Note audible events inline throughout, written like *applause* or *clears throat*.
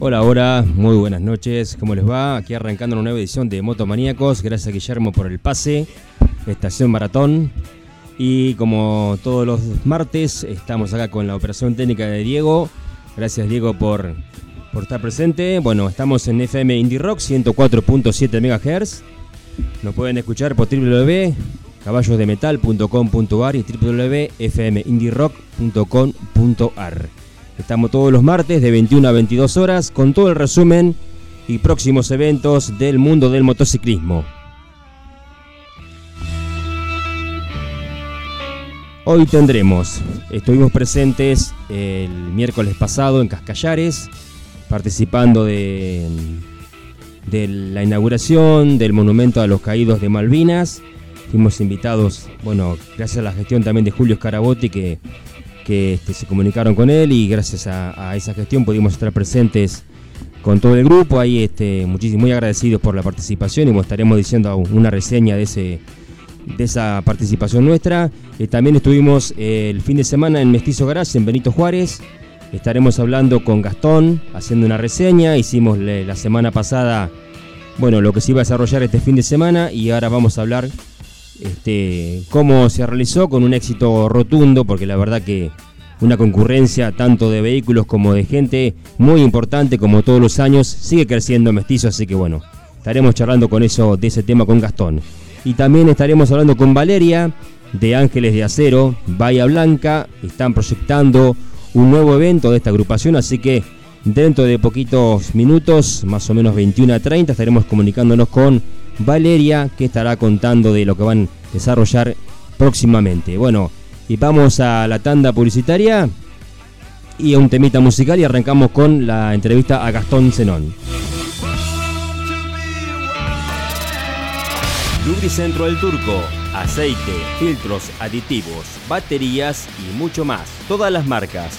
Hola, hola, muy buenas noches, ¿cómo les va? Aquí arrancando una nueva edición de Motomaníacos, gracias Guillermo por el pase, Estación Maratón. Y como todos los martes, estamos acá con la operación técnica de Diego. Gracias Diego por, por estar presente. Bueno, estamos en FM Indie Rock 104.7 MHz. Nos pueden escuchar por www.caballosdemetal.com.ar y www.fmindierock.com.ar. Estamos todos los martes de 21 a 22 horas con todo el resumen y próximos eventos del mundo del motociclismo. Hoy tendremos, estuvimos presentes el miércoles pasado en Cascallares, participando de, de la inauguración del monumento a los caídos de Malvinas. Fuimos invitados, bueno, gracias a la gestión también de Julio Scarabotti, que que este, se comunicaron con él y gracias a, esa gestión pudimos estar presentes con todo el grupo. Ahí este, muchísimo, muy agradecidos por la participación y estaremos diciendo una reseña de, ese, de esa participación nuestra. Eh, también estuvimos eh, el fin de semana en Mestizo Garage en Benito Juárez. Estaremos hablando con Gastón, haciendo una reseña. Hicimos la semana pasada, bueno, lo que se iba a desarrollar este fin de semana y ahora vamos a hablar este, cómo se realizó con un éxito rotundo, porque la verdad que una concurrencia tanto de vehículos como de gente muy importante como todos los años, sigue creciendo mestizo, así que bueno, estaremos charlando con eso, de ese tema con Gastón. Y también estaremos hablando con Valeria de Ángeles de Acero, Bahía Blanca, están proyectando un nuevo evento de esta agrupación, así que dentro de poquitos minutos, más o menos 21 a 30, estaremos comunicándonos con Valeria, que estará contando de lo que van a desarrollar próximamente. Bueno, y vamos a la tanda publicitaria y a un temita musical y arrancamos con la entrevista a Gastón Zenón. Lubricentro del Turco, aceite, filtros, aditivos, baterías y mucho más. Todas las marcas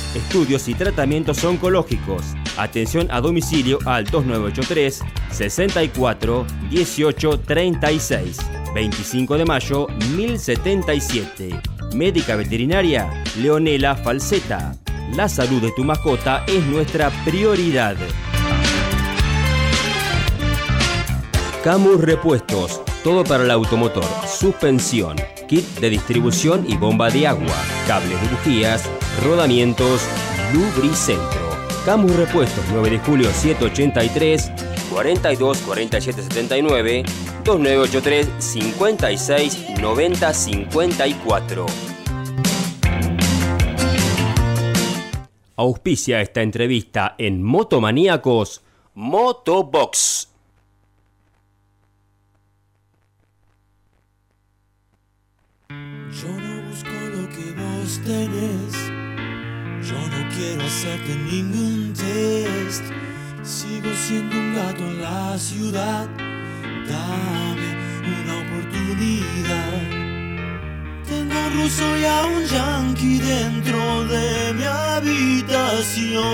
estudios y tratamientos oncológicos, atención a domicilio al 2983 64 18 36, 25 de mayo 1077. Médica veterinaria Leonela Falseta. La salud de tu mascota es nuestra prioridad. Camus Repuestos, todo para el automotor, suspensión, kit de distribución y bomba de agua, cables de bujías, rodamientos, lubricentro. Camus Repuestos, 9 de julio 783, 42 47 79, 2983 56 90 54. Auspicia esta entrevista en Motomaníacos Motobox. Yo no busco lo que vos tenés. Yo no quiero hacerte ningún test. Sigo siendo un gato en la ciudad. Dame una oportunidad. Tengo un ruso y a un yankee dentro de mi habitación.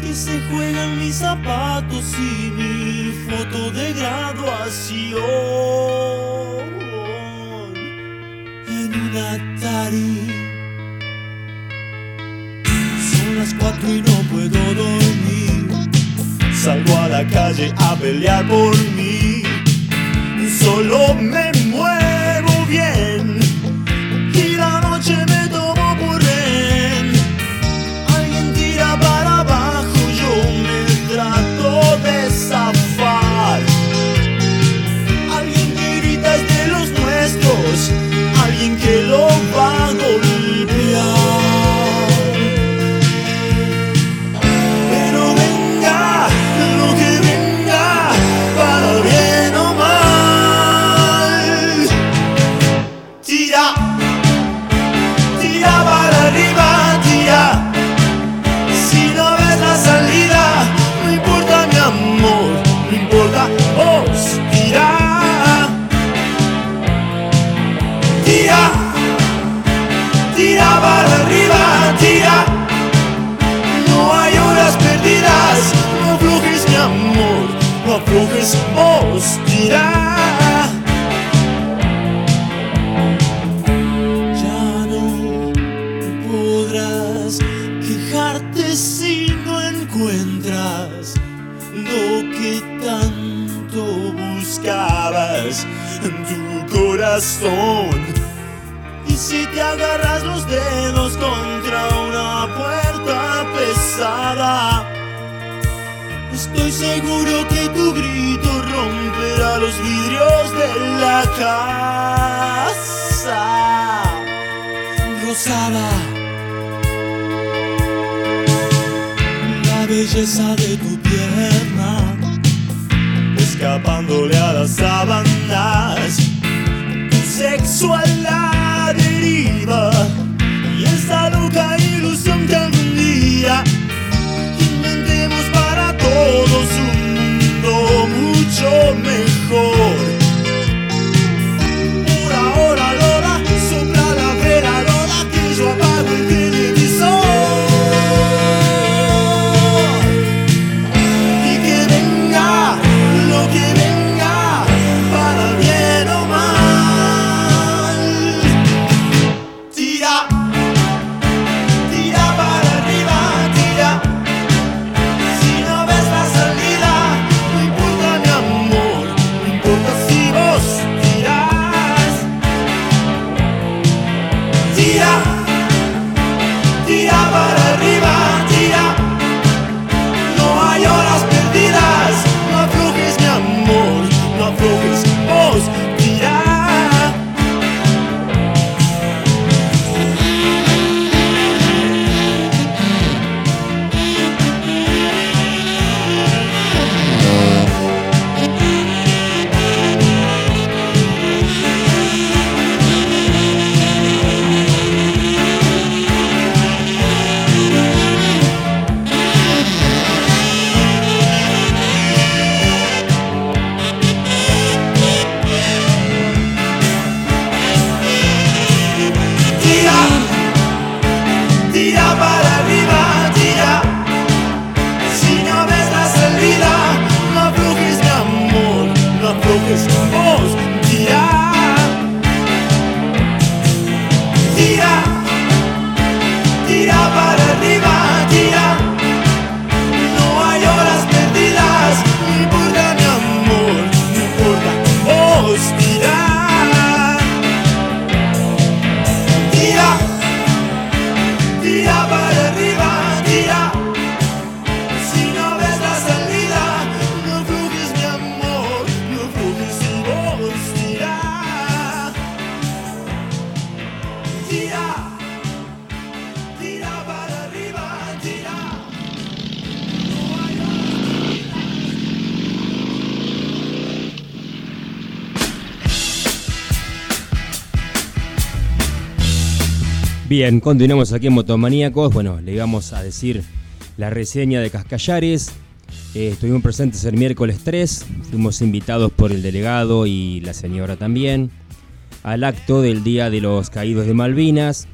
Que se juegan mis zapatos y mi foto de graduación en un Atari. Cuatro y no puedo dormir. Salgo a la calle a pelear por mí. Solo me muevo bien. Y si te agarras los dedos contra una puerta pesada, estoy seguro que tu grito romperá los vidrios de la casa rosada. La belleza de tu pierna, escapándole a las sábanas, sexo a la deriva y esa loca ilusión que algún día inventemos para todos un mundo mucho mejor. Continuamos aquí en Motomaníacos. Bueno, le íbamos a decir la reseña de Cascallares. Eh, estuvimos presentes el miércoles 3, fuimos invitados por el delegado y la señora también al acto del Día de los Caídos de Malvinas,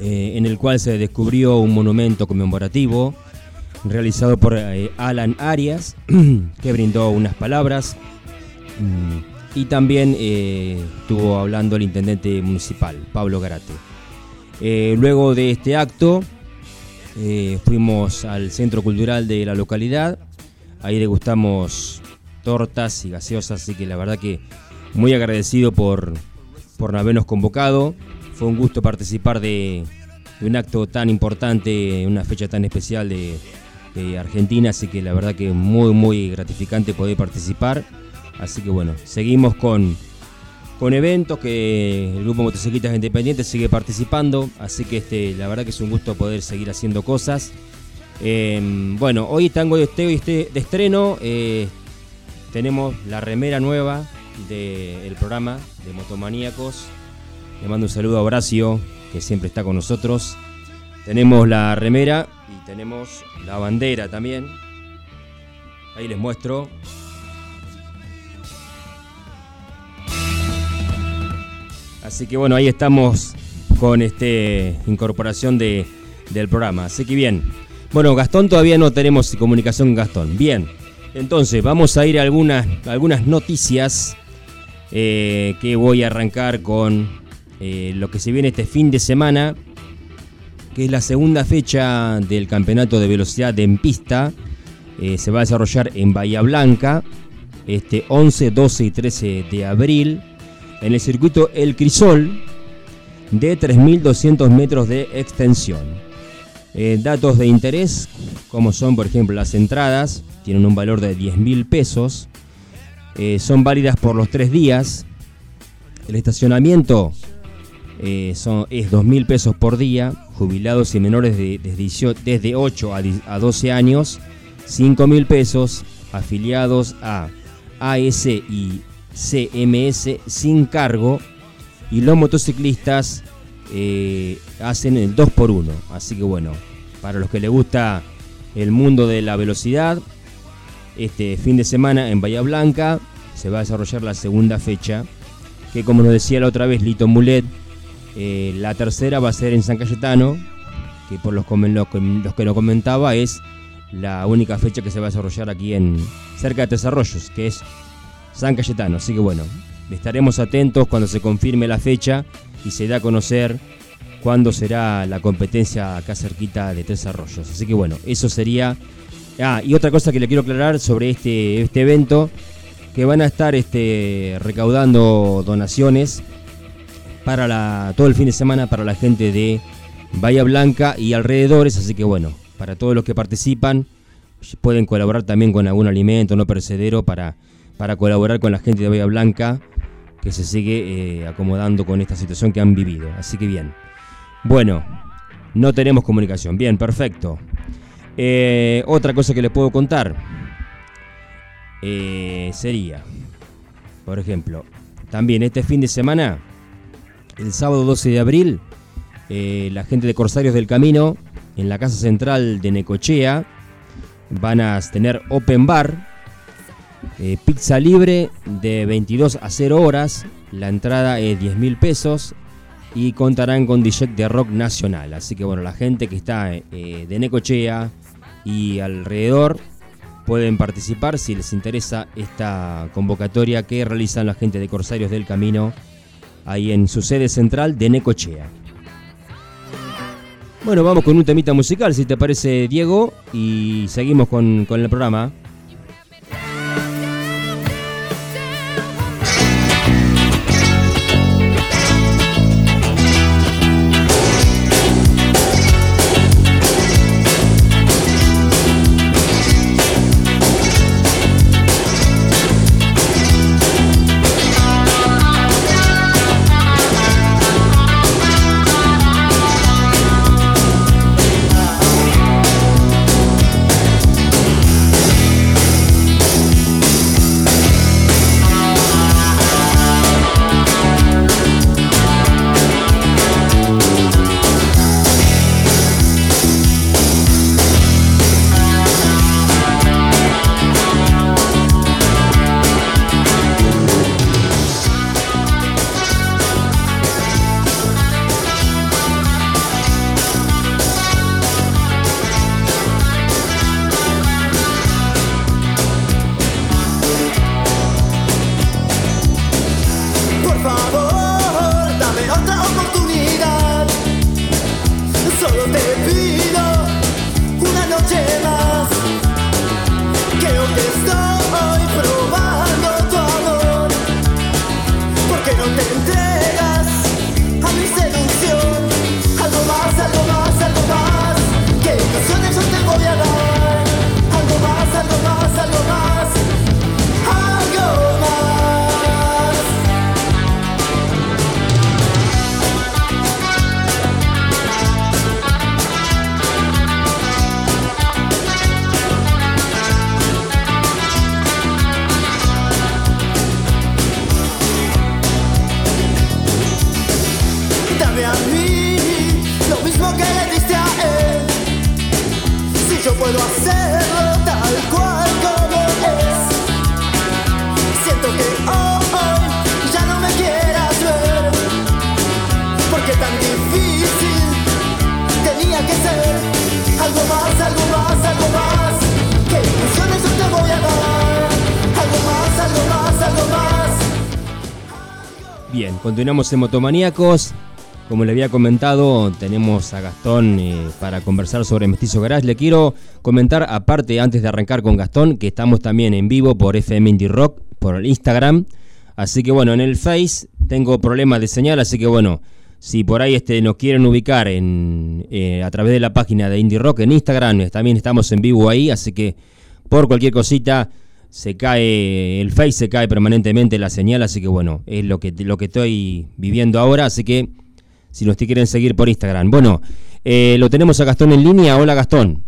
eh, en el cual se descubrió un monumento conmemorativo realizado por eh, Alan Arias, *clears throat* que brindó unas palabras. Mm, y también estuvo hablando el intendente municipal, Pablo Garate. Eh, luego de este acto, eh, fuimos al centro cultural de la localidad. Ahí degustamos tortas y gaseosas, así que la verdad que muy agradecido por, por habernos convocado. Fue un gusto participar de, un acto tan importante, una fecha tan especial de, de Argentina, así que la verdad que muy, muy gratificante poder participar. Así que bueno, seguimos con, con eventos que el grupo Motociclistas Independientes sigue participando, así que este, la verdad que es un gusto poder seguir haciendo cosas. Eh, bueno, hoy tango de, este, de estreno, eh, tenemos la remera nueva del programa de Motomaníacos. Le mando un saludo a Horacio, que siempre está con nosotros. Tenemos la remera y tenemos la bandera también. Ahí les muestro. Así que bueno, ahí estamos con este incorporación de, del programa. Así que bien. Bueno, Gastón todavía no tenemos comunicación con Gastón. Bien. Entonces, vamos a ir a algunas, algunas noticias eh, que voy a arrancar con eh, lo que se viene este fin de semana, que es la segunda fecha del campeonato de velocidad en pista. Eh, se va a desarrollar en Bahía Blanca este 11, 12 y 13 de abril en el circuito El Crisol de 3.200 metros de extensión. Eh, datos de interés, como son por ejemplo las entradas, tienen un valor de 10.000 pesos, Eh, son válidas por los tres días. El estacionamiento eh, son, es 2.000 pesos por día, jubilados y menores de, de 18 desde 8 a, 10 a 12 años, 5.000 pesos, afiliados a AS CMS sin cargo y los motociclistas eh, hacen el 2x1. Así que bueno, para los que les gusta el mundo de la velocidad, este fin de semana en Bahía Blanca se va a desarrollar la segunda fecha, que como nos decía la otra vez Lito Mulet, eh, la tercera va a ser en San Cayetano, que por los, los que nos comentaba es la única fecha que se va a desarrollar aquí en cerca de Tres Arroyos, que es San Cayetano. Así que bueno, estaremos atentos cuando se confirme la fecha y se dé a conocer cuándo será la competencia acá cerquita de Tres Arroyos. Así que bueno, eso sería... Ah, y otra cosa que le quiero aclarar sobre este, este evento, que van a estar este, recaudando donaciones para la, todo el fin de semana para la gente de Bahía Blanca y alrededores, así que bueno, para todos los que participan, pueden colaborar también con algún alimento no perecedero para, para colaborar con la gente de Bahía Blanca que se sigue eh, acomodando con esta situación que han vivido. Así que bien. Bueno, no tenemos comunicación. Bien, perfecto. Eh, otra cosa que les puedo contar eh, sería, por ejemplo, también este fin de semana, el sábado 12 de abril, la gente de Corsarios del Camino, en la Casa Central de Necochea, van a tener open bar, eh, pizza libre de 22 a 0 horas, la entrada es 10 mil pesos, y contarán con DJ de rock nacional. Así que bueno, la gente que está eh, de Necochea y alrededor pueden participar si les interesa esta convocatoria que realizan la gente de Corsarios del Camino ahí en su sede central de Necochea. Bueno, vamos con un temita musical, si te parece, Diego, y seguimos con, con el programa. Continuamos en Motomaníacos. Como le había comentado, tenemos a Gastón eh, para conversar sobre Mestizo Garage. Le quiero comentar, aparte, antes de arrancar con Gastón, que estamos también en vivo por FM Indie Rock, por el Instagram. Así que bueno, en el Face tengo problemas de señal, así que bueno, si por ahí este, nos quieren ubicar en, eh, a través de la página de Indie Rock en Instagram, también estamos en vivo ahí, así que por cualquier cosita se cae, el Face se cae permanentemente la señal, así que bueno, es lo que, lo que estoy viviendo ahora, así que si nos quieren seguir por Instagram. Bueno, eh, lo tenemos a Gastón en línea. Hola Gastón.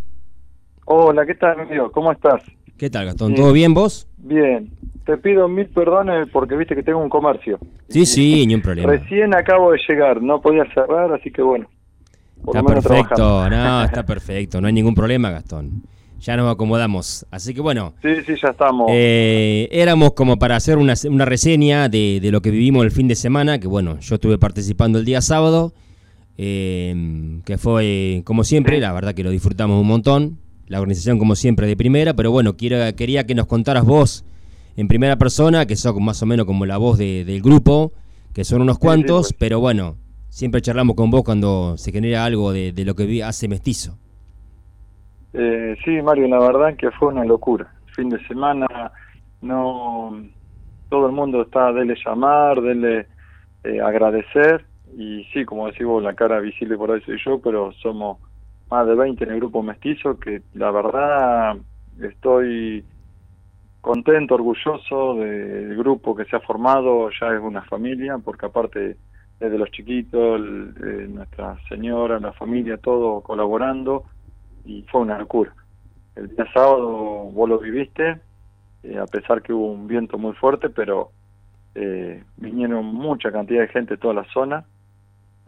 Hola, ¿qué tal amigo? ¿Cómo estás? ¿Qué tal Gastón? ¿Todo bien vos? Bien. Te pido mil perdones porque viste que tengo un comercio. Sí, sí, ni un problema. Recién acabo de llegar, no podía cerrar, así que bueno. Está perfecto, no, *laughs* está perfecto, no hay ningún problema Gastón ya nos acomodamos. Así que bueno. Sí, sí, ya estamos. Eh, éramos como para hacer una, una reseña de, de, lo que vivimos el fin de semana, que bueno, yo estuve participando el día sábado, eh, que fue como siempre, la verdad que lo disfrutamos un montón. La organización como siempre de primera, pero bueno, quiero, quería que nos contaras vos en primera persona, que sos más o menos como la voz del grupo, que son unos cuantos, pues. pero bueno, siempre charlamos con vos cuando se genera algo de, de lo que hace Mestizo. Eh, sí, Mario, la verdad que fue una locura. Fin de semana, no todo el mundo está dele llamar, dele eh, agradecer. Y sí, como decís vos, la cara visible por ahí soy yo, pero somos más de 20 en el grupo mestizo que la verdad estoy contento, orgulloso del grupo que se ha formado, ya es una familia, porque aparte desde los chiquitos, nuestra señora, la familia, todo colaborando y fue una locura. El día sábado vos lo viviste, eh, a pesar que hubo un viento muy fuerte, pero eh, vinieron mucha cantidad de gente de toda la zona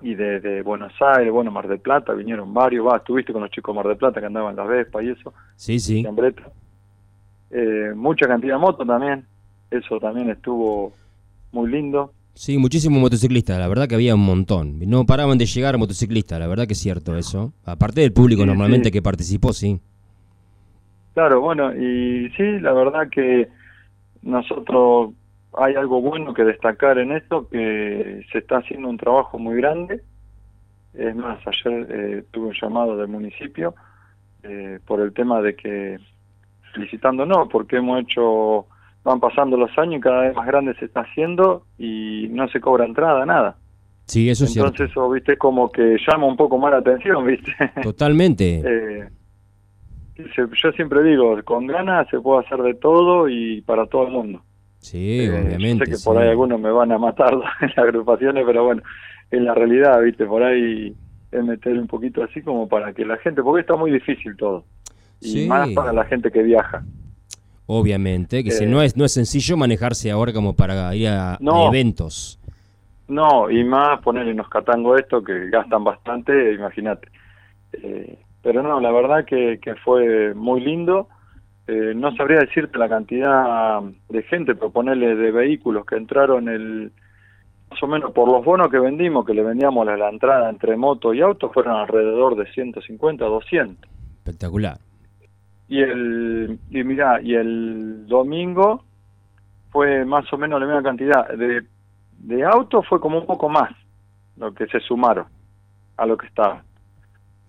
y de, Buenos Aires, bueno, Mar del Plata, vinieron varios, va, estuviste con los chicos de Mar del Plata que andaban las Vespa y eso. Sí, sí. Eh, mucha cantidad de motos también, eso también estuvo muy lindo. Sí, muchísimos motociclistas, la verdad que había un montón. No paraban de llegar motociclistas, la verdad que es cierto eso. Aparte del público Sí, normalmente sí. que participó, sí. Claro, bueno, y sí, la verdad que nosotros hay algo bueno que destacar en esto, que se está haciendo un trabajo muy grande. Es más, ayer eh, tuve un llamado del municipio eh, por el tema de que, felicitándonos, porque hemos hecho, van pasando los años y cada vez más grande se está haciendo y no se cobra entrada, nada. Sí, eso es Entonces eso, viste, como que llama un poco más la atención, viste. cierto. *laughs* Totalmente. Eh, yo siempre digo, con ganas se puede hacer de todo y para todo el mundo. Sí, Eh, obviamente. Yo sé que sí. por ahí algunos me van a matar *laughs* en las agrupaciones, pero bueno, en la realidad, viste, por ahí es meter un poquito así como para que la gente, porque está muy difícil todo. Y Sí. más para la gente que viaja. Obviamente, que si Eh, no es no es sencillo manejarse ahora como para ir a, eventos. No, y más ponerle unos catangos esto que gastan bastante, imagínate. Eh, pero no, la verdad que, que fue muy lindo. Eh, no sabría decirte la cantidad de gente, pero ponerle de vehículos que entraron el más o menos por los bonos que vendimos, que le vendíamos a la entrada entre moto y auto, fueron alrededor de 150, 200. Espectacular. Y el y mira, y el domingo fue más o menos la misma cantidad de de autos fue como un poco más lo que se sumaron a lo que estaba,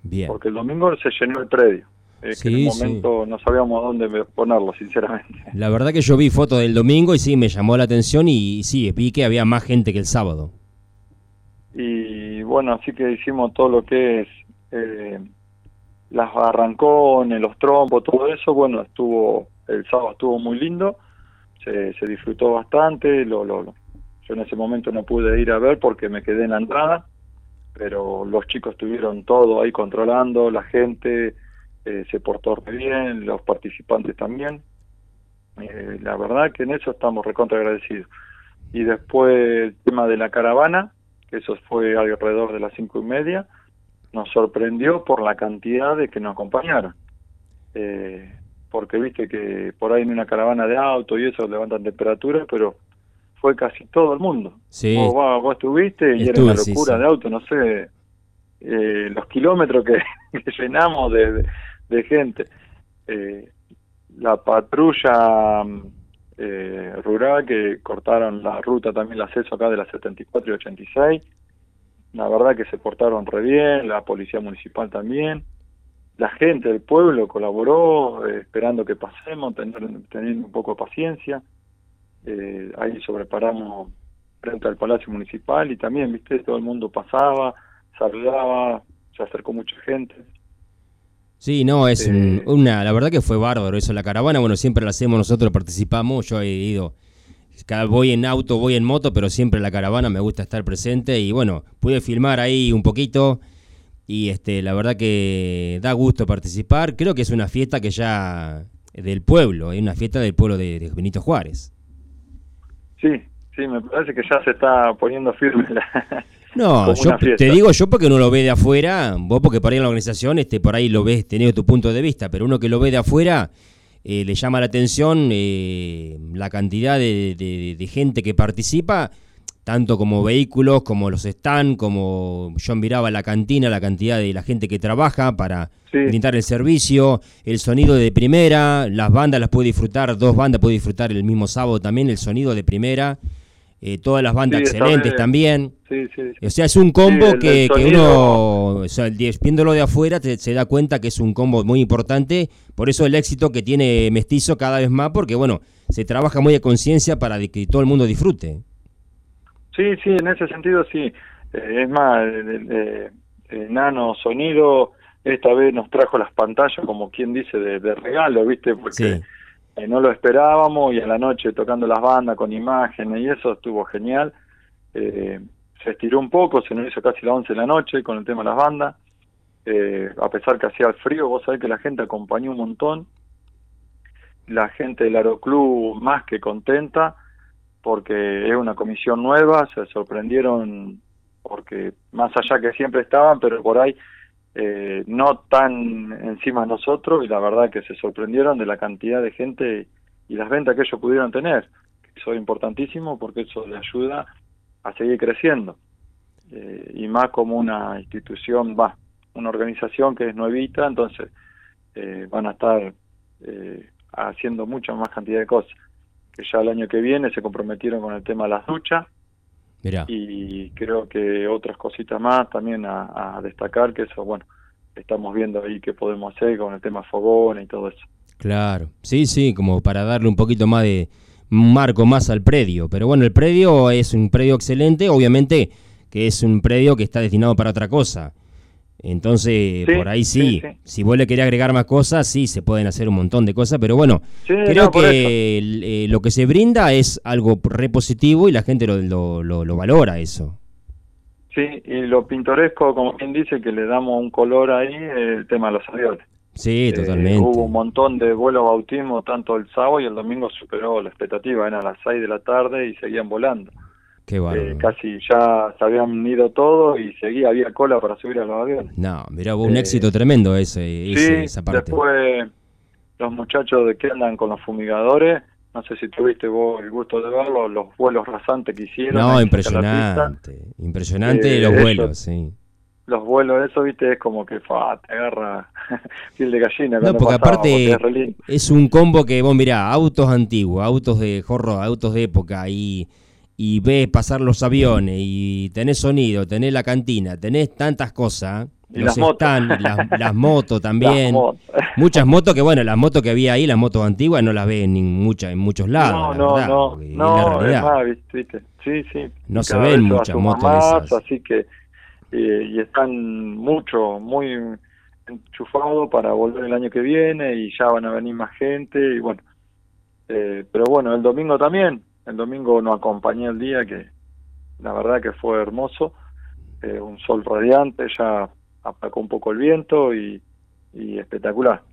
Bien. porque el domingo se llenó el predio. Eh, que en sí. momento no sabíamos dónde ponerlo, sinceramente. La verdad que yo vi fotos del domingo y sí, me llamó la atención y, y sí, vi que había más gente que el sábado. Y bueno, así que hicimos todo lo que es eh, las arrancones, los trompos, todo eso. Bueno, estuvo el sábado estuvo muy lindo, se, se disfrutó bastante. Lo, lo, lo- yo en ese momento no pude ir a ver porque me quedé en la entrada, pero los chicos tuvieron todo ahí controlando, la gente eh, se portó bien, los participantes también. Eh, la verdad que en eso estamos recontra agradecidos. Y después el tema de la caravana, que eso fue alrededor de las cinco y media, nos sorprendió por la cantidad de que nos acompañaron. Eh, porque viste que por ahí en una caravana de auto y eso levantan temperatura, pero fue casi todo el mundo. Sí. Vos, vos- vos estuviste y era una locura sí. de auto, no sé, eh, los kilómetros que, *laughs* que llenamos de, de- de gente. Eh, la patrulla mm, eh, rural que cortaron la ruta también el acceso acá de las 74 y 86 la verdad que se portaron re bien la policía municipal también. La gente del pueblo colaboró eh, esperando que pasemos tener, teniendo un poco de paciencia. Eh, ahí sobreparamos frente al palacio municipal y también viste todo el mundo pasaba saludaba se acercó mucha gente. Sí, no, es Eh, una, la verdad que fue bárbaro eso, la caravana, bueno, siempre la hacemos nosotros, participamos, yo he ido, voy en auto, voy en moto, pero siempre la caravana me gusta estar presente y bueno, pude filmar ahí un poquito y este, la verdad que da gusto participar, creo que es una fiesta que ya del pueblo, es una fiesta del pueblo de, de Benito Juárez. sí sí me parece que ya se está poniendo firme la, *laughs* No, yo te digo yo porque uno lo ve de afuera, vos porque por ahí en la organización este, por ahí lo ves teniendo tu punto de vista, pero uno que lo ve de afuera eh, le llama la atención eh, la cantidad de, de- de gente que participa, tanto como vehículos, como los stands, como yo miraba la cantina, la cantidad de la gente que trabaja para Sí. brindar el servicio, el sonido de primera, las bandas las puede disfrutar, dos bandas puede disfrutar el mismo sábado también, el sonido de primera, eh, todas las bandas Sí, excelentes también. Sí sí O sea, es un combo Sí, que, uno, o sea, el- viéndolo de afuera, te- se da cuenta que es un combo muy importante. Por eso el éxito que tiene Mestizo cada vez más, porque bueno, se trabaja muy a conciencia para de que todo el mundo disfrute. Sí, sí, en ese sentido sí. Eh, es más, el, el- eh, el Nano Sonido esta vez nos trajo las pantallas, como quien dice, de, de regalo, ¿viste? Porque Sí. eh, no lo esperábamos y a la noche tocando las bandas con imágenes y eso estuvo genial. Eh, se estiró un poco, se nos hizo casi las 11 de la noche con el tema de las bandas. Eh, a pesar que hacía frío, vos sabés que la gente acompañó un montón. La gente del Aeroclub más que contenta porque es una comisión nueva, se sorprendieron porque más allá que siempre estaban, pero por ahí eh, no tan encima de nosotros y la verdad que se sorprendieron de la cantidad de gente y las ventas que ellos pudieron tener. Eso es importantísimo porque eso le ayuda a seguir creciendo. Eh, y más como una institución, va, una organización que es nuevita, entonces eh, van a estar eh, haciendo mucha más cantidad de cosas. Que ya el año que viene se comprometieron con el tema de las duchas. Y creo que otras cositas más también a, destacar, que eso, bueno, estamos viendo ahí qué podemos hacer con el tema fogón y todo eso. Claro, sí, sí, como para darle un poquito más de marco más al predio. Pero bueno, el predio es un predio excelente, obviamente que es un predio que está destinado para otra cosa. Entonces, por ahí sí, si vos le querés agregar más cosas, sí, se pueden hacer un montón de cosas, pero bueno, creo que eh, lo que se brinda es algo repositivo y la gente lo, lo, lo, valora eso. Sí, y lo pintoresco, como quien dice, que le damos un color ahí, el tema de los aviones. Sí, eh, totalmente. Hubo un montón de vuelos bautismo, tanto el sábado y el domingo superó la expectativa, eran a las 6 de la tarde y seguían volando. Qué eh, casi ya se habían ido todos y seguía, había cola para subir a los aviones. No, mira, hubo un eh, éxito tremendo ese, esa parte. Después los muchachos de que andan con los fumigadores, no sé si tuviste vos el gusto de verlo, los vuelos rasantes que hicieron. No, impresionante, impresionante eh, los vuelos, sí. Los vuelos, eso, viste, es como que fa, te agarra *laughs* piel de gallina. No, porque aparte es, un combo que, vos mirá, autos antiguos, autos de jorro, autos de época y y ves pasar los aviones y tenés sonido, tenés la cantina, tenés tantas cosas. Y las motos. *laughs* las, motos también. *laughs* Muchas motos que, bueno, las motos que había ahí, las motos antiguas, no las ves en, mucha, en muchos lados. No, no, no. no, es más, ¿viste? Sí, sí. No se ven muchas motos esas. Así que, eh, y están mucho, muy enchufados para volver el año que viene y ya van a venir más gente y bueno. Eh, pero bueno, el domingo también, el domingo nos acompañé el día que la verdad que fue hermoso, eh, un sol radiante, ya apacó un poco el viento y, espectacular.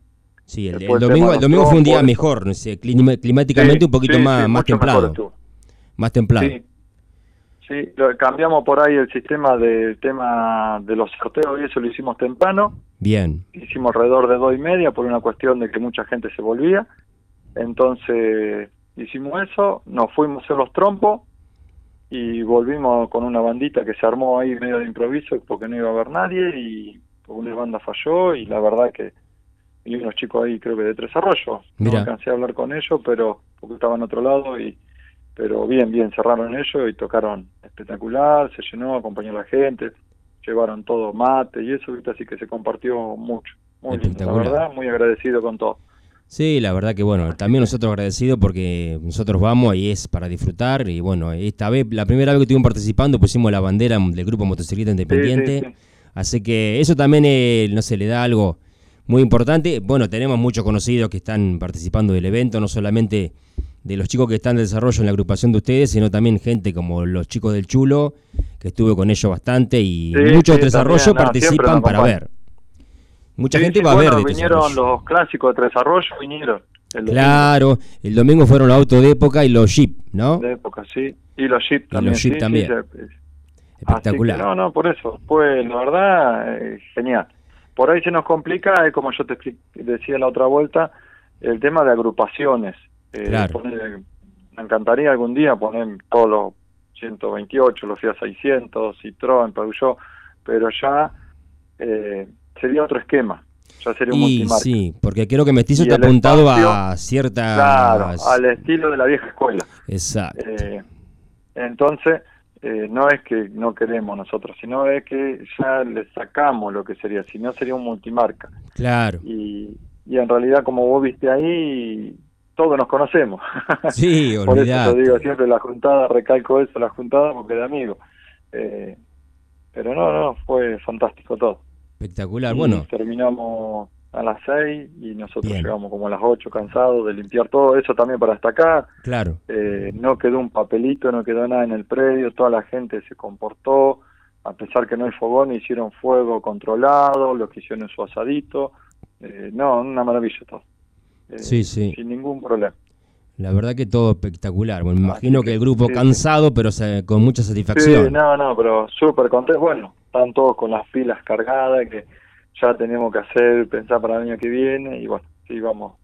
Sí, el, domingo, el domingo fue un día mejor, climáticamente un poquito más, más templado. Más templado. Sí, cambiamos por ahí el sistema del tema de los sorteos y eso lo hicimos temprano. Bien. Hicimos alrededor de dos y media por una cuestión de que mucha gente se volvía. Entonces hicimos eso, nos fuimos a hacer los trompos y volvimos con una bandita que se armó ahí medio de improviso porque no iba a haber nadie y una banda falló y la verdad que y unos chicos ahí creo que de Tres Arroyos, no alcancé a hablar con ellos pero porque estaban en otro lado y pero bien, bien, cerraron ellos y tocaron espectacular, se llenó, acompañó a la gente, llevaron todo mate y eso, así que se compartió mucho, muy lindo, la verdad, muy agradecido con todo. Sí, la verdad que bueno, también nosotros agradecidos porque nosotros vamos y es para disfrutar y bueno, esta vez, la primera vez que estuvimos participando pusimos la bandera del grupo Motocicleta Independiente, así que eso también, eh, no sé, le da algo muy importante. Bueno, tenemos muchos conocidos que están participando del evento, no solamente de los chicos que están de desarrollo en la agrupación de ustedes, sino también gente como los chicos del Chulo, que estuve con ellos bastante y muchos de desarrollo participan para ver. Mucha gente va a ver. vinieron los clásicos de Tres Arroyos, vinieron. claro, el domingo fueron los autos de época y los Jeep, ¿no? De época, sí. Y los Jeep también. los Jeep también. Espectacular. no, no, por eso. Pues la verdad, eh, genial. Por ahí se nos complica, es como yo te decía la otra vuelta, el tema de agrupaciones. Eh, claro. me encantaría algún día poner todos los 128, los FIA 600, Citroën, Peugeot, pero ya eh, sería otro esquema. Ya sería un y, Sí, porque creo que Mestizo está apuntado a cierta... Claro, al estilo de la vieja escuela. Exacto. Eh, entonces, eh, no es que no queremos nosotros, sino es que ya le sacamos lo que sería, si no sería un multimarca. Claro. Y, y en realidad, como vos viste ahí, todos nos conocemos. *laughs* Sí, Por eso te digo siempre la juntada, recalco eso, la juntada porque de amigos. Eh, pero no, no, fue fantástico todo. Espectacular, bueno. Terminamos a las 6 y nosotros llegamos como a las 8 cansados de limpiar todo eso también para hasta acá. Claro. Eh, no quedó un papelito, no quedó nada en el predio, toda la gente se comportó, a pesar que no hay fogón, hicieron fuego controlado, lo que hicieron en su asadito. Eh, no, una maravilla todo. Eh, sí, sí. Sin ningún problema. La verdad que todo espectacular. Bueno, me imagino que, el grupo cansado, pero con mucha satisfacción. Sí, no, no, pero súper contento. Bueno, están todos con las pilas cargadas, que ya tenemos que hacer, pensar para el año que viene, y bueno, sí, vamos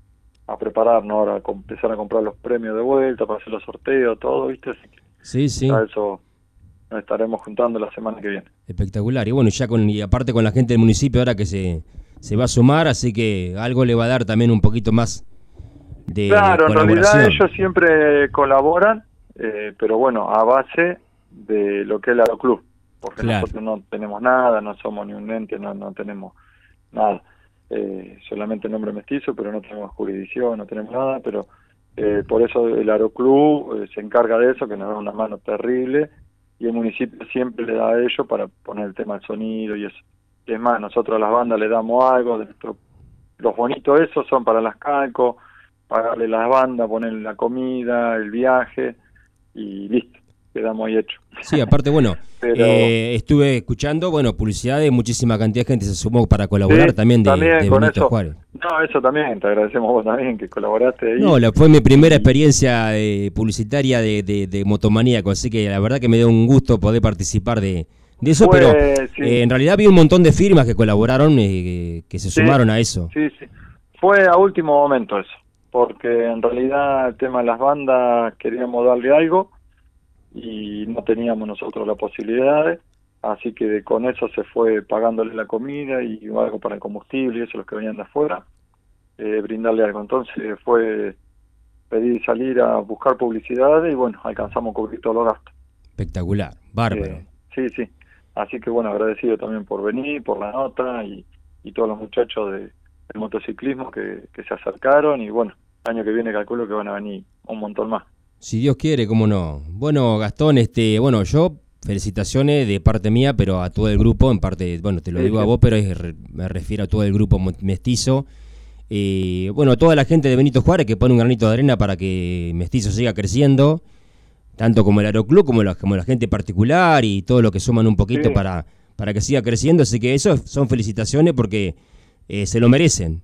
a prepararnos ahora, a empezar a comprar los premios de vuelta, para hacer los sorteos, todo, ¿viste? sí, sí. eso nos estaremos juntando la semana que viene. Espectacular. Y bueno, ya con, y aparte con la gente del municipio ahora que se, se va a sumar, así que algo le va a dar también un poquito más de Claro, en realidad ellos siempre colaboran, eh, pero bueno, a base de lo que es el Aeroclub, porque Claro. nosotros no tenemos nada, no somos ni un ente, no, no tenemos nada. Eh, solamente nombre mestizo, pero no tenemos jurisdicción, no tenemos nada, pero eh, por eso el Aeroclub eh, se encarga de eso, que nos da una mano terrible, y el municipio siempre le da a ellos para poner el tema del sonido y eso. Es más, nosotros a las bandas le damos algo, de nuestro, los bonitos esos son para las calcos, pagarle las bandas, ponerle la comida, el viaje, y listo, quedamos ahí hecho. Sí, aparte, bueno, *laughs* Pero- eh, estuve escuchando, bueno, publicidad de muchísima cantidad de gente se sumó para colaborar Sí, también de, también de con Benito eso. Juárez. No, eso también, te agradecemos vos también que colaboraste ahí. No, fue mi primera experiencia eh, publicitaria de, de, de motomaníaco, así que la verdad que me dio un gusto poder participar de, de eso, pero sí. eh, en realidad vi un montón de firmas que colaboraron, eh, que se Sí. sumaron a eso. Sí, sí. Fue a último momento eso, porque en realidad el tema de las bandas queríamos darle algo y no teníamos nosotros las posibilidades, así que con eso se fue pagándole la comida y algo para el combustible y eso los que venían de afuera, eh, brindarle algo. Entonces fue pedir salir a buscar publicidad y bueno, alcanzamos a cubrir todos los gastos. Espectacular, bárbaro. Eh, sí, sí. Así que bueno, agradecido también por venir, por la nota y, y todos los muchachos de, del motociclismo que, que se acercaron y bueno, el año que viene calculo que van a venir un montón más. Si Dios quiere, cómo no. Bueno, Gastón, este, bueno, yo felicitaciones de parte mía, pero a todo el grupo, en parte, bueno, te lo digo a vos, pero es me refiero a todo el grupo mestizo. Eh, bueno, a toda la gente de Benito Juárez que pone un granito de arena para que Mestizo siga creciendo, tanto como el Aeroclub, como la, como la gente particular y todo lo que suman un poquito Sí. para, para que siga creciendo. Así que eso son felicitaciones porque eh, se lo merecen.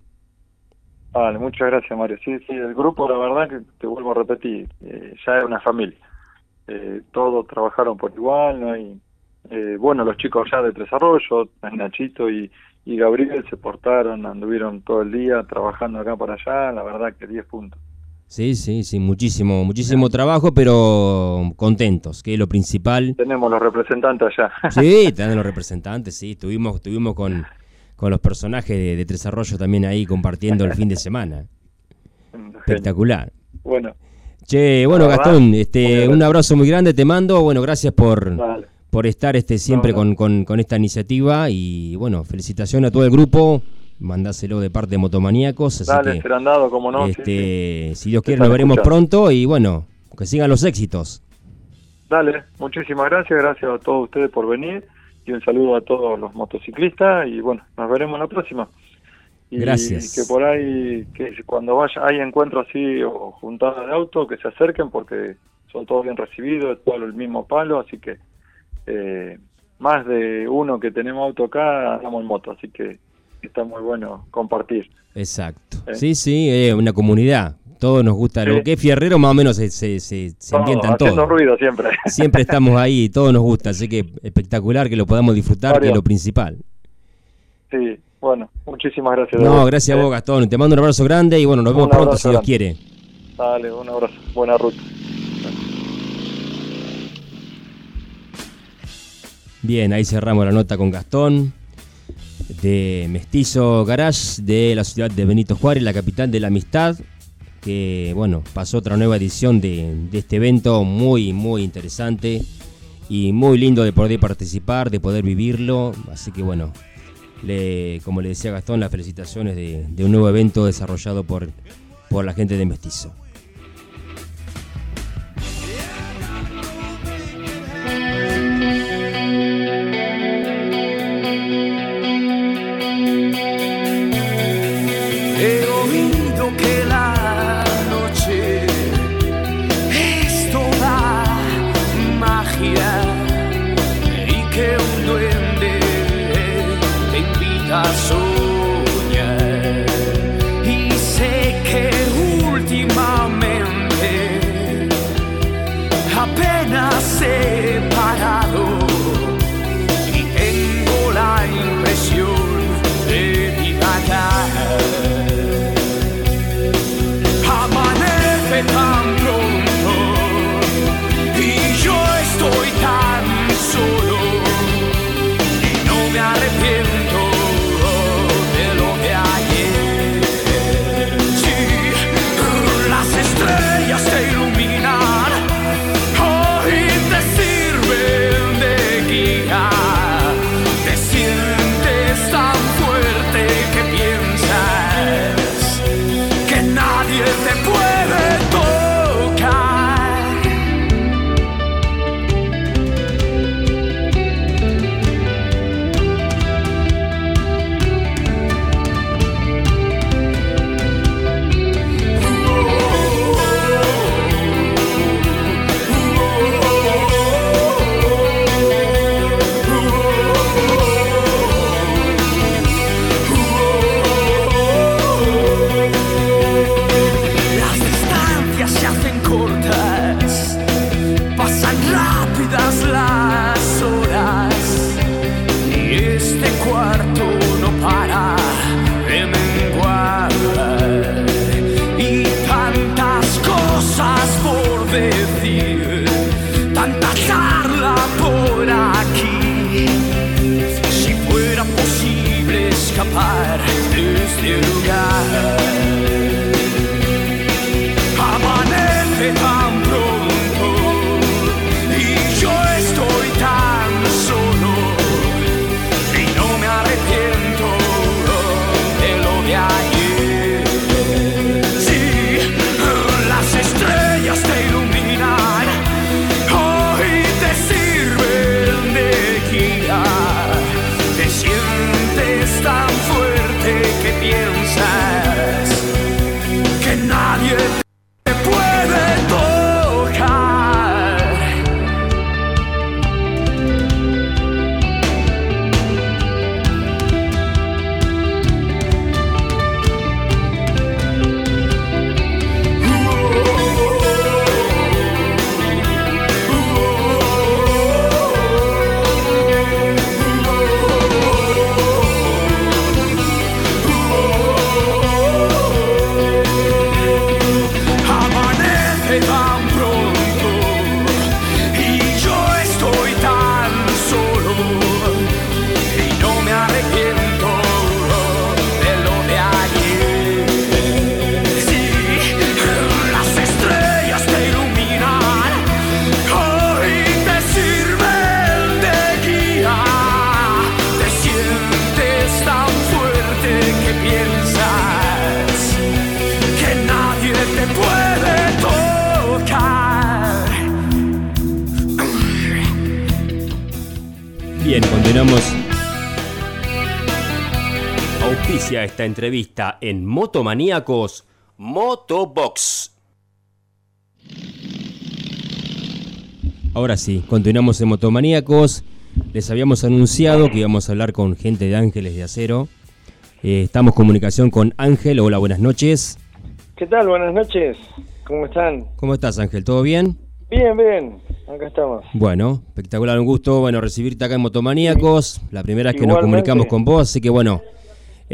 Vale, muchas gracias Mario. Sí, sí, el grupo la verdad que te vuelvo a repetir, eh, ya es una familia. Eh, todos trabajaron por igual, no hay... eh, bueno, los chicos ya de Tres Arroyos, Nachito y, y Gabriel se portaron, anduvieron todo el día trabajando acá para allá, la verdad que 10 puntos. Sí, sí, sí, muchísimo, muchísimo trabajo, pero contentos, que es lo principal. Tenemos los representantes allá. Sí, están los representantes, sí, estuvimos, estuvimos con, con los personajes de, de Tres Arroyos también ahí compartiendo el fin de semana. Espectacular. Bueno, Che, bueno, Gastón, este, un abrazo muy grande te mando. Bueno, gracias por, por estar este siempre No, no. Con, con, con esta iniciativa y bueno, felicitaciones a todo el grupo. Mandáselo de parte de Motomaníacos. Así Dale, que, serán como no. este, sí. si Dios quiere, nos veremos escuchando. pronto y bueno, que sigan los éxitos. Dale, muchísimas gracias, gracias a todos ustedes por venir y un saludo a todos los motociclistas y bueno, nos veremos la próxima. Y Gracias. que por ahí, que cuando vaya, hay encuentros así o juntadas de auto, que se acerquen porque son todos bien recibidos, es todo el mismo palo, así que eh, más de uno que tenemos auto acá andamos en moto, así que está muy bueno compartir. Exacto. ¿Eh? Sí, sí, es una comunidad. Todos nos gusta. Lo que es fierrero, más o menos se, se, se, se todos. ruido siempre. Siempre estamos ahí todos nos gusta. Así que espectacular que lo podamos disfrutar, que Mario. es lo principal. Sí, bueno, muchísimas gracias. No, gracias a Eh, vos, Gastón. Te mando un abrazo grande y bueno, nos vemos Un pronto si Dios grande. quiere. Dale, un abrazo, buena ruta. Bien, ahí cerramos la nota con Gastón de Mestizo Garage de la ciudad de Benito Juárez, la capital de la amistad, que bueno, pasó otra nueva edición de, este evento muy, muy interesante y muy lindo de poder participar, de poder vivirlo. Así que bueno, como le decía Gastón, las felicitaciones de, de un nuevo evento desarrollado por, por la gente de Mestizo. Esta entrevista en Motomaníacos Motobox. Ahora sí, continuamos en Motomaníacos. Les habíamos anunciado que íbamos a hablar con gente de Ángeles de Acero. Eh, estamos en comunicación con Ángel. Hola, buenas noches. ¿Qué tal? Buenas noches. ¿Cómo están? ¿Cómo estás, Ángel? ¿Todo bien? Bien, bien. Acá estamos. Bueno, espectacular, un gusto, bueno, recibirte acá en Motomaníacos. La primera vez que nos comunicamos con vos, así que bueno,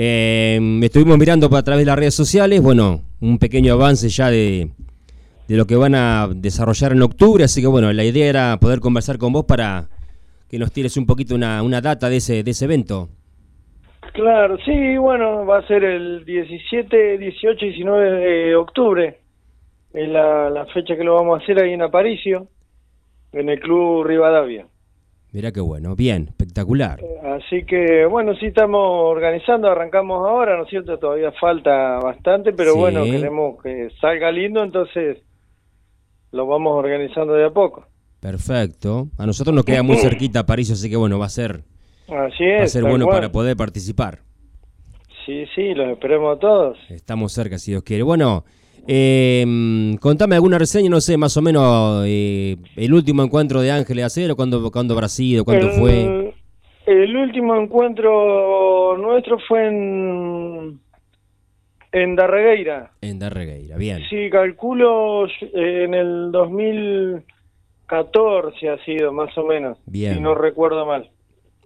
eh, estuvimos mirando a través de las redes sociales, bueno, un pequeño avance ya de, de lo que van a desarrollar en octubre, así que bueno, la idea era poder conversar con vos para que nos tires un poquito una, una data de ese, de ese evento. Claro, sí, bueno, va a ser el 17, 18 y 19 de octubre. Es la, la fecha que lo vamos a hacer ahí en Aparicio, en el Club Rivadavia. Mirá qué bueno, bien, espectacular. Así que, bueno, sí estamos organizando, arrancamos ahora, ¿no es cierto? Todavía falta bastante, pero Sí. bueno, queremos que salga lindo, entonces lo vamos organizando de a poco. Perfecto. A nosotros nos queda muy *coughs* cerquita París, así que bueno, va a ser, Así va a es. ser bueno cual. para poder participar. Sí, sí, los esperemos a todos. Estamos cerca, si Dios quiere. Bueno, eh, contame alguna reseña, no sé, más o menos eh, el último encuentro de Ángeles Acero, ¿cuándo, cuándo habrá sido? ¿Cuánto fue? El último encuentro nuestro fue en, en Darregueira. En Darregueira, bien. Sí, calculo eh, en el 2014 ha sido, más o menos. Bien. Si no recuerdo mal.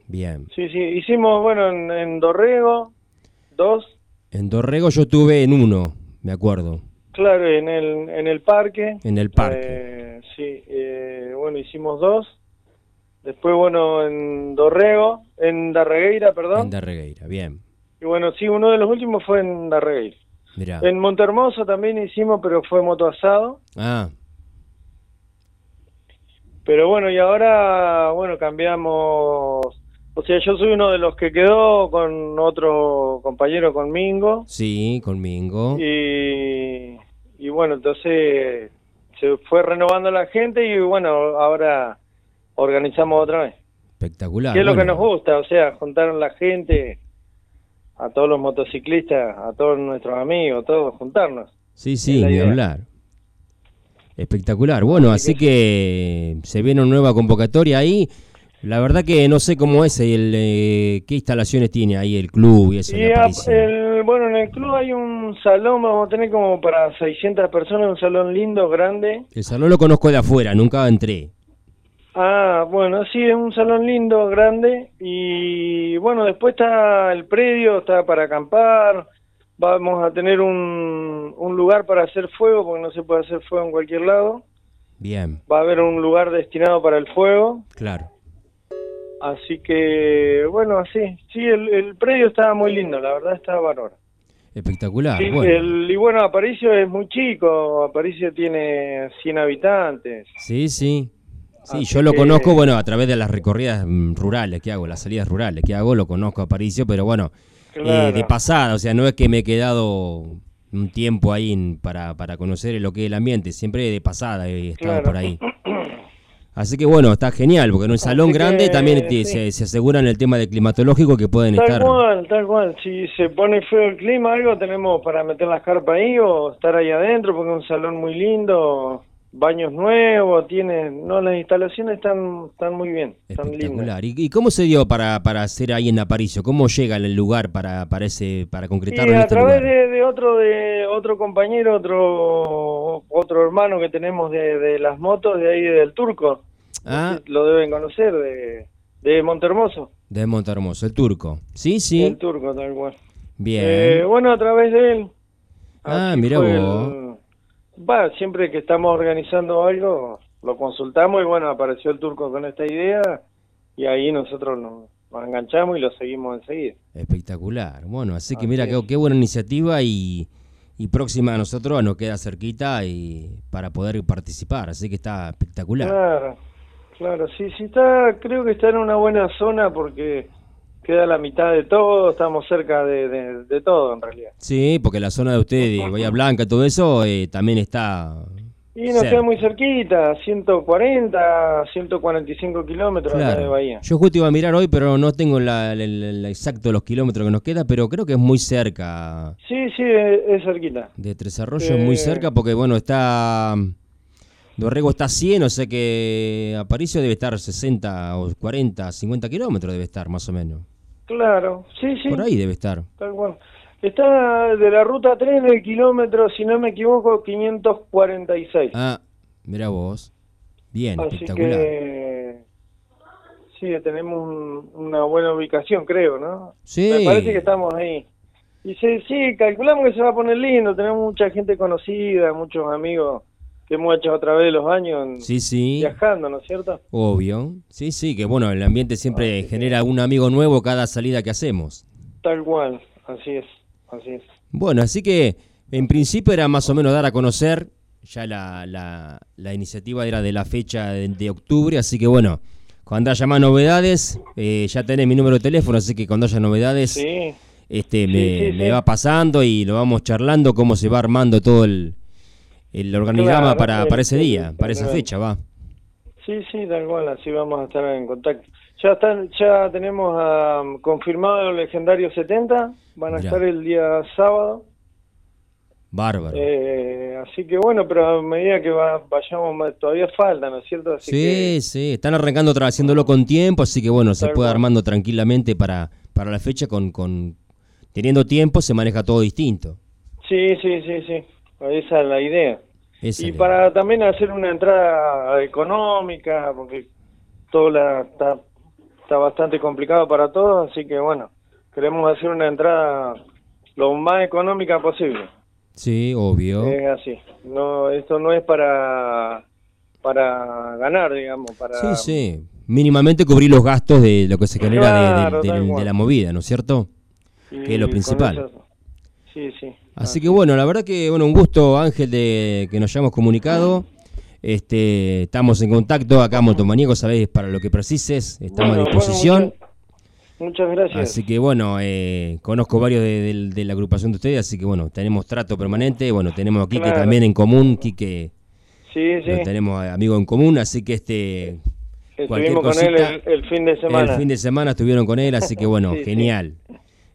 Bien. Sí, sí, hicimos, bueno, en, en Dorrego, dos, En Dorrego yo estuve en uno, me acuerdo, claro, en el, en el parque. en el parque. Eh, sí, eh, bueno, hicimos dos. Después, bueno, en Dorrego, en Darregueira, perdón. En Darregueira, bien. Y bueno, sí, uno de los últimos fue en Darregueira. Mirá. En Montermoso también hicimos, pero fue moto asado. Ah, Pero bueno, y ahora, bueno, cambiamos. O sea, yo soy uno de los que quedó con otro compañero, con Mingo. sí, con Mingo. Y, y bueno, entonces se fue renovando la gente y bueno, ahora organizamos otra vez. Espectacular. ¿Qué es lo que nos gusta? O sea, juntaron la gente, a todos los motociclistas, a todos nuestros amigos, todos juntarnos. Sí, sí, ni hablar. Espectacular. Bueno, así que se viene una nueva convocatoria ahí. La verdad que no sé cómo es el eh, qué instalaciones tiene ahí el club y eso. Bueno, en el club hay un salón, vamos a tener como para 600 personas, un salón lindo, grande. El salón lo conozco de afuera, nunca entré. Ah, bueno, sí, es un salón lindo, grande. Y bueno, después está el predio, está para acampar. Vamos a tener un, un lugar para hacer fuego, porque no se puede hacer fuego en cualquier lado. Bien, Va a haber un lugar destinado para el fuego. claro. Así que, bueno, así. Sí, el, el predio estaba muy lindo, la verdad estaba bárbaro. Espectacular. Sí, bueno. el- y bueno, Aparicio es muy chico. Aparicio tiene 100 habitantes. Sí, sí. Sí, Así yo lo que- conozco, bueno, a través de las recorridas mm, rurales que hago, las salidas rurales que hago, lo conozco a Aparicio, pero bueno, eh, de pasada, o sea, no es que me he quedado un tiempo ahí para, para conocer lo que es el ambiente, siempre de pasada he estado Claro. por ahí. Así que bueno, está genial, porque en un salón Así grande que, también sí. se, se aseguran el tema de climatológico que pueden Tal estar. cual, tal cual. Si se pone feo el clima, algo tenemos para meter las carpas ahí o estar ahí adentro, porque es un salón muy lindo, baños nuevos, tiene, no, las instalaciones están, están muy bien, están lindas. ¿Y, y cómo se dio para, para hacer ahí en Aparicio? ¿Cómo llega el lugar para, para, ese, para concretarlo en a este través lugar? de, de otro de otro compañero, otro otro hermano que tenemos de, de las motos de ahí del Turco, Ah, lo deben conocer de de Montermoso, de Montermoso, el turco. Sí, sí. el Turco tal cual. Bien. Eh, bueno, a través de él. Ah, mira vos. el- Va, siempre que estamos organizando algo, lo consultamos y bueno, apareció el turco con esta idea y ahí nosotros nos, nos enganchamos y lo seguimos enseguida. Espectacular. Bueno, así que mira, qué, qué buena iniciativa y, y próxima a nosotros nos queda cerquita y para poder participar. Así que está espectacular. Claro, claro, sí, sí está, creo que está en una buena zona porque queda la mitad de todo, estamos cerca de, de, de todo en realidad. Sí, porque la zona de ustedes, de Bahía Blanca, todo eso, eh, también está... Y nos cerca. queda muy cerquita, 140, 145 kilómetros de. Bahía. Yo justo iba a mirar hoy, pero no tengo la, exacto los kilómetros que nos queda, pero creo que es muy cerca Sí, sí, es, es cerquita. de Tres Arroyos, muy Eh. cerca, porque bueno, está... Dorrego está a 100, o sea que Aparicio debe estar 60 o 40, 50 kilómetros debe estar, más o menos. Claro, sí, sí. Por ahí debe estar. Tal cual. Está de la ruta 3 del kilómetro, si no me equivoco, 546. Ah, mira vos. Bien, Así espectacular. que sí, tenemos un- una buena ubicación, creo, ¿no? Sí. Me parece que estamos ahí. Y sí, sí, calculamos que se va a poner lindo, tenemos mucha gente conocida, muchos amigos hemos hecho a través de los años en- Sí, sí, viajando, ¿no es cierto? obvio. Sí, sí, que bueno, el ambiente siempre genera un amigo nuevo cada salida que hacemos. Tal cual, así es, así es. Bueno, así que en principio era más o menos dar a conocer, ya la, la, la iniciativa era de la fecha de, de octubre, así que bueno, cuando haya más novedades, eh, ya tenés mi número de teléfono, así que cuando haya novedades, Sí, este, Sí, me, me va pasando y lo vamos charlando cómo se va armando todo el, el organigrama Claro, para, para ese día, para esa fecha, va. Sí, sí, tal cual, así vamos a estar en contacto. Ya están, ya tenemos ah, confirmado el legendario 70, van a Mirá. estar el día sábado. Bárbaro. Eh, así que bueno, pero a medida que va- vayamos, todavía falta, ¿no es cierto? Así sí, sí, están arrancando haciéndolo con tiempo, así que bueno, se puede armando tranquilamente para, para la fecha con, con teniendo tiempo se maneja todo distinto. sí, sí, sí, sí, esa es la idea. Esa y para también hacer una entrada económica, porque todo la, está, está bastante complicado para todos, así que bueno, queremos hacer una entrada lo más económica posible. Sí, obvio. Es así. No, esto no es para para ganar, digamos, para Sí, sí. mínimamente cubrir los gastos de lo que se genera de- la movida, ¿no es cierto? Y que es lo principal. eso- Sí, sí. Así que bueno, la verdad que bueno, un gusto Ángel de que nos hayamos comunicado. Este, estamos en contacto acá Motomaníaco, sabéis, para lo que precises, estamos Bueno, a disposición. bueno, muchas, muchas gracias. Así que bueno, eh, conozco varios de, de- de la agrupación de ustedes, así que bueno, tenemos trato permanente. Bueno, tenemos a Quique Claro. también en común, Quique sí, sí. lo tenemos amigo en común, así que este Estuvimos con él el, el fin de semana. el fin de semana estuvieron con él, así que bueno, *laughs* Sí, sí. genial.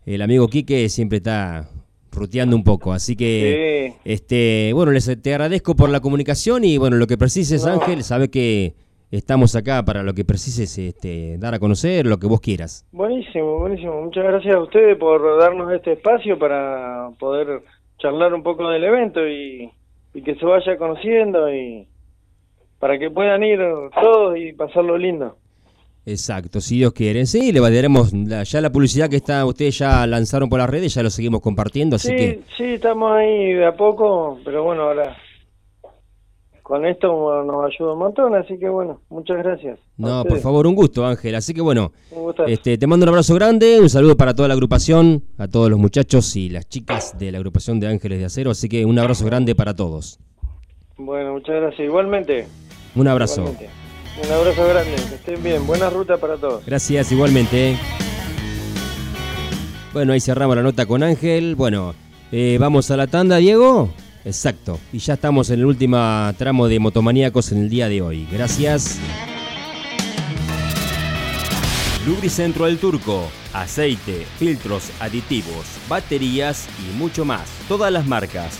El amigo Quique siempre está ruteando un poco, así que Sí. este, bueno, les te agradezco por la comunicación y bueno, lo que precises No. Ángel, sabe que estamos acá para lo que precises, este, dar a conocer lo que vos quieras. Buenísimo, buenísimo. Muchas gracias a ustedes por darnos este espacio para poder charlar un poco del evento y, y que se vaya conociendo y para que puedan ir todos y pasarlo lindo. Exacto, si Dios quiere. Sí, le daremos la- ya la publicidad que está ustedes ya lanzaron por las redes, ya lo seguimos compartiendo, así Sí, que sí, estamos ahí de a poco, pero bueno, ahora con esto nos ayuda un montón, así que bueno, muchas gracias. no, por favor, un gusto, Ángel. Así que bueno, Un este, te mando un abrazo grande, un saludo para toda la agrupación, a todos los muchachos y las chicas de la agrupación de Ángeles de Acero, así que un abrazo grande para todos. Bueno, muchas gracias. Igualmente. Un abrazo. igualmente. Un abrazo grande, que estén bien. Buena ruta para todos. Gracias, igualmente. Bueno, ahí cerramos la nota con Ángel. Bueno, eh, vamos a la tanda, Diego. Exacto. Y ya estamos en el último tramo de Motomaníacos en el día de hoy. Gracias. Lubricentro del Turco. Aceite, filtros, aditivos, baterías y mucho más. Todas las marcas.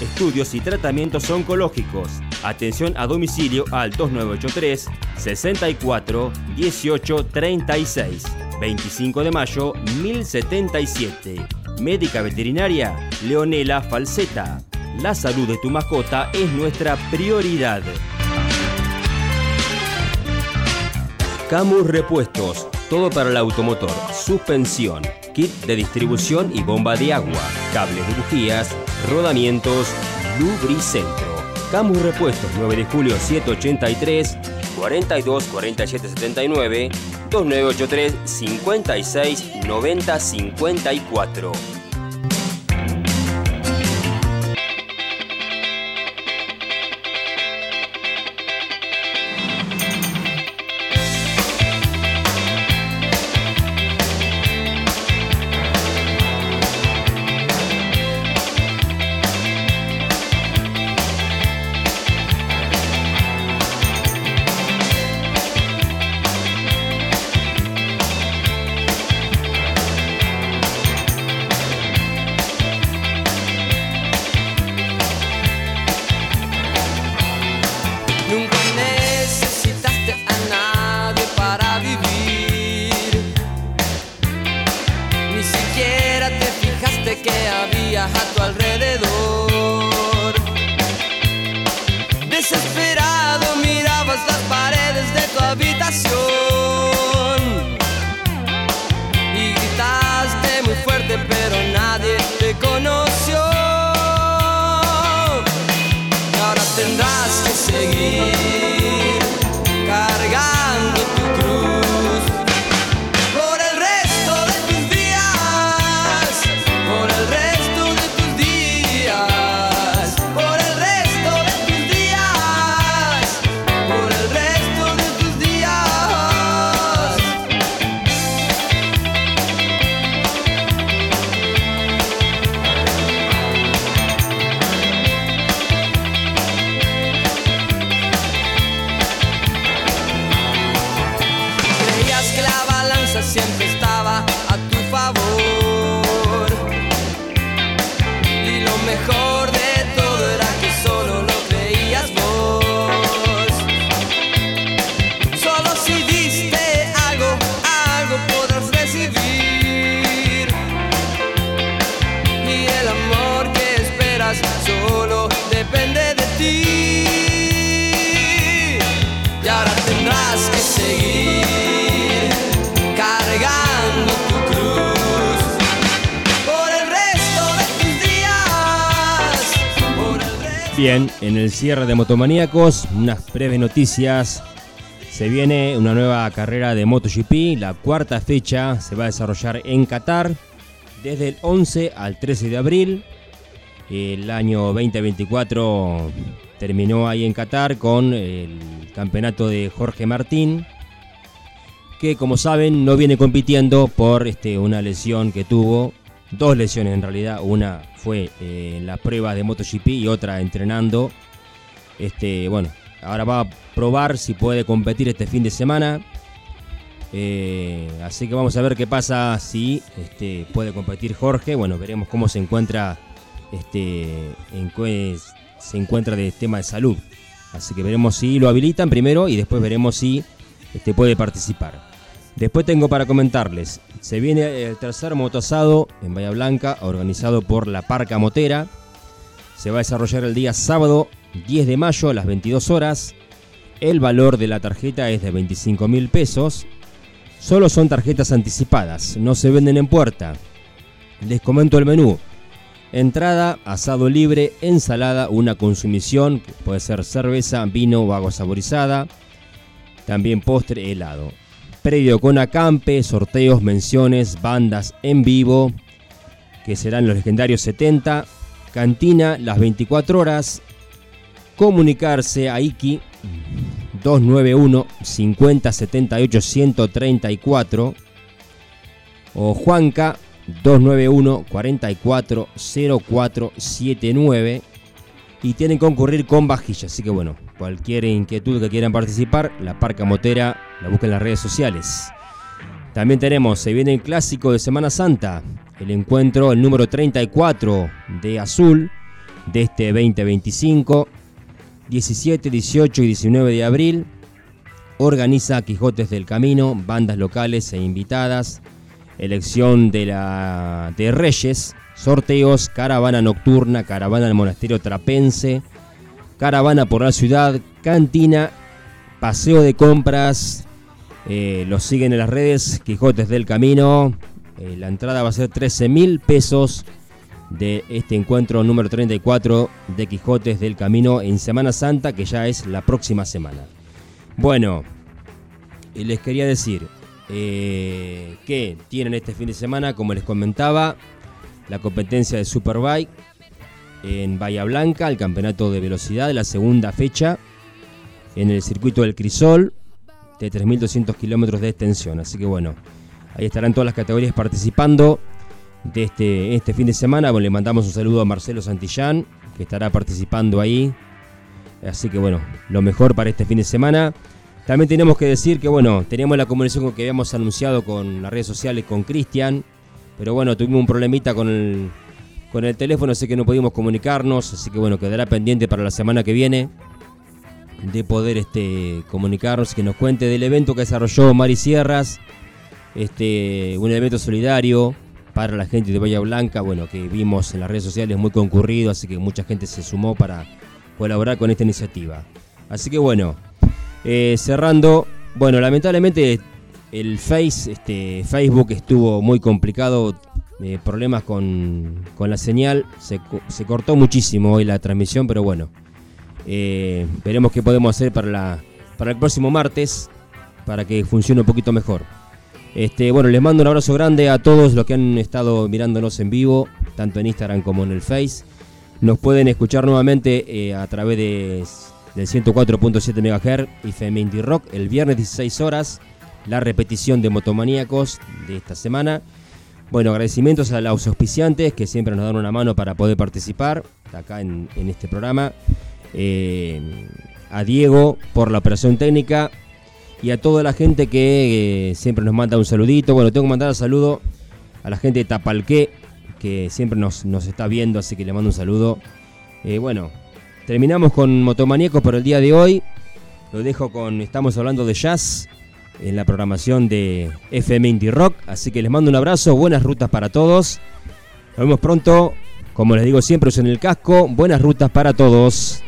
Estudios y tratamientos oncológicos. Atención a domicilio al 2983 64 18 36. 25 de mayo 1077. Médica veterinaria Leonela Falseta. La salud de tu mascota es nuestra prioridad. Camus Repuestos, todo para el automotor, suspensión, kit de distribución y bomba de agua, cables de bujías, rodamientos, lubricentro. Camus Repuestos, 9 de julio 783, 42 47 79, 2983 56 90 54. En el cierre de Motomaníacos, unas breves noticias. Se viene una nueva carrera de MotoGP, la cuarta fecha se va a desarrollar en Qatar desde el 11 al 13 de abril. El año 2024 terminó ahí en Qatar con el campeonato de Jorge Martín, que como saben no viene compitiendo por este, una lesión que tuvo, dos lesiones en realidad, una fue eh, en la prueba de MotoGP y otra entrenando. Este, bueno, ahora va a probar si puede competir este fin de semana. Eh, así que vamos a ver qué pasa si este, puede competir Jorge. Bueno, veremos cómo se encuentra este, se encuentra de tema de salud. Así que veremos si lo habilitan primero y después veremos si este, puede participar. Después tengo para comentarles, se viene el tercer motosado en Bahía Blanca, organizado por la Parca Motera. Se va a desarrollar el día sábado 10 de mayo a las 22 horas. El valor de la tarjeta es de 25 mil pesos. Solo son tarjetas anticipadas, no se venden en puerta. Les comento el menú. Entrada, asado libre, ensalada, una consumición, puede ser cerveza, vino o agua saborizada. También postre, helado. Predio con acampe, sorteos, menciones, bandas en vivo, que serán los legendarios 70. Cantina, las 24 horas. Comunicarse a Iki 291 50 78 134 o Juanca 291 44 0479 y tienen que concurrir con vajilla. Así que bueno, cualquier inquietud que quieran participar, la Parca Motera la busquen en las redes sociales. También tenemos, se viene el clásico de Semana Santa, el encuentro, el número 34 de Azul de este 2025, 17, 18 y 19 de abril. Organiza Quijotes del Camino, bandas locales e invitadas, elección de, la, de Reyes, sorteos, caravana nocturna, caravana del monasterio trapense, caravana por la ciudad, cantina, paseo de compras. eh, los siguen en las redes, Quijotes del Camino. eh, la entrada va a ser 13 mil pesos de este encuentro número 34 de Quijotes del Camino en Semana Santa, que ya es la próxima semana. Bueno, les quería decir eh, que tienen este fin de semana, como les comentaba, la competencia de Superbike en Bahía Blanca, el campeonato de velocidad, la segunda fecha en el circuito del Crisol de 3.200 kilómetros de extensión. Así que bueno, ahí estarán todas las categorías participando de este, este fin de semana. Bueno, le mandamos un saludo a Marcelo Santillán, que estará participando ahí. Así que bueno, lo mejor para este fin de semana. También tenemos que decir que bueno, teníamos la comunicación que habíamos anunciado con las redes sociales con Cristian. Pero bueno, tuvimos un problemita con el, con el teléfono, así que no pudimos comunicarnos. Así que bueno, quedará pendiente para la semana que viene de poder este, comunicarnos, que nos cuente del evento que desarrolló Mari Sierras, este, un evento solidario para la gente de Bahía Blanca, bueno, que vimos en las redes sociales muy concurrido, así que mucha gente se sumó para colaborar con esta iniciativa. Así que bueno, eh, cerrando, bueno, lamentablemente el Face, este, Facebook estuvo muy complicado, eh, problemas con, con la señal, se, se cortó muchísimo hoy la transmisión, pero bueno, eh, veremos qué podemos hacer para, la, para el próximo martes, para que funcione un poquito mejor. Este, bueno, les mando un abrazo grande a todos los que han estado mirándonos en vivo, tanto en Instagram como en el Face. Nos pueden escuchar nuevamente eh, a través de, del 104.7 MHz y FM Indie Rock el viernes 16 horas, la repetición de Motomaníacos de esta semana. Bueno, agradecimientos a los auspiciantes que siempre nos dan una mano para poder participar acá en, en este programa. Eh, a Diego por la operación técnica y a toda la gente que eh, siempre nos manda un saludito. Bueno, tengo que mandar un saludo a la gente de Tapalqué que siempre nos, está viendo, así que le mando un saludo. Eh, bueno, terminamos con Motomaníacos por el día de hoy. Lo dejo con, estamos hablando de jazz en la programación de FM Indie Rock, así que les mando un abrazo, buenas rutas para todos. Nos vemos pronto, como les digo siempre, usen el casco, buenas rutas para todos.